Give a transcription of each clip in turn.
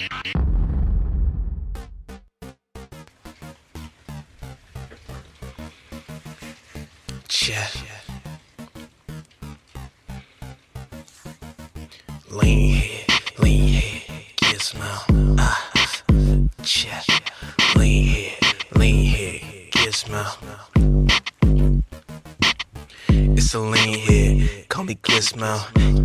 Yeah. Lean head, lean head, get smile. Ah, yeah. Lean head, lean head, get smile. It's a lean head, me Gizmo.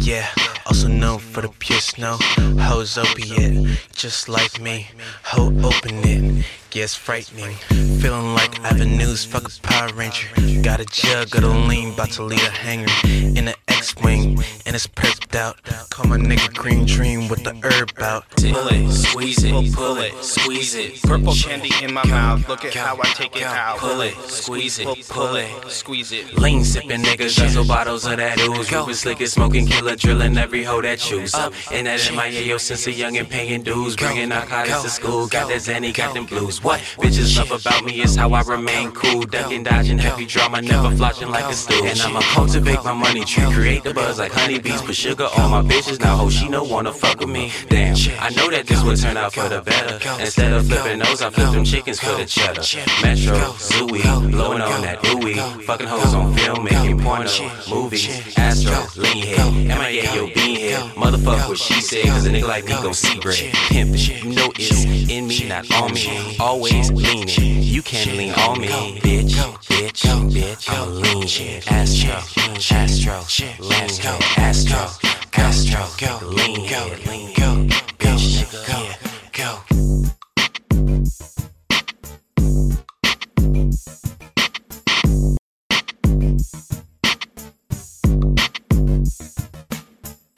Yeah, also known for the pure snow. Hoes opiate, just like me. Ho open it, gets frightening. Feeling like avenues, fuck a Power Ranger. Got a jug of the lean, about to lead a hanger. In the X-Wing, and it's perked out. Call my nigga Green Dream with the herb out. Pull it, squeeze it, pull it, squeeze it. Purple candy in my mouth, look at how I take it out. Pull it, squeeze it, pull it, squeeze it. Lean sipping niggas, guzzle bottles of that ooze. Rubenslikk smoking killer, drilling every hoe that choose up. And that in my MIA, since a young and paying dues. Bringing narcotics to school, got that Zanny, got them blues. What bitches love about me is how I remain cool. Ducking, dodging heavy drama, never flashing like a stool. And I'ma cultivate my money tree, create the buzz like honeybees. Put sugar on my bitches, now ho, she no wanna fuck with me. Damn, I know that this would turn out for the better. Instead of flipping those, I flip them chickens for the cheddar. Metro, Zooey, blowing on that ooey. Fucking hoes on film, making porno, movies, Astro, lean head, MIA, yo, bean head. Motherfuck what she said, cause a nigga like me gon' see bread. Pimpin', you know it's in me, not on me. Always leaning, you can lean on me. Bitch, bitch, bitch, I'm a lean. Astro, Astro, lean head, Astro, Astro, lean go, lean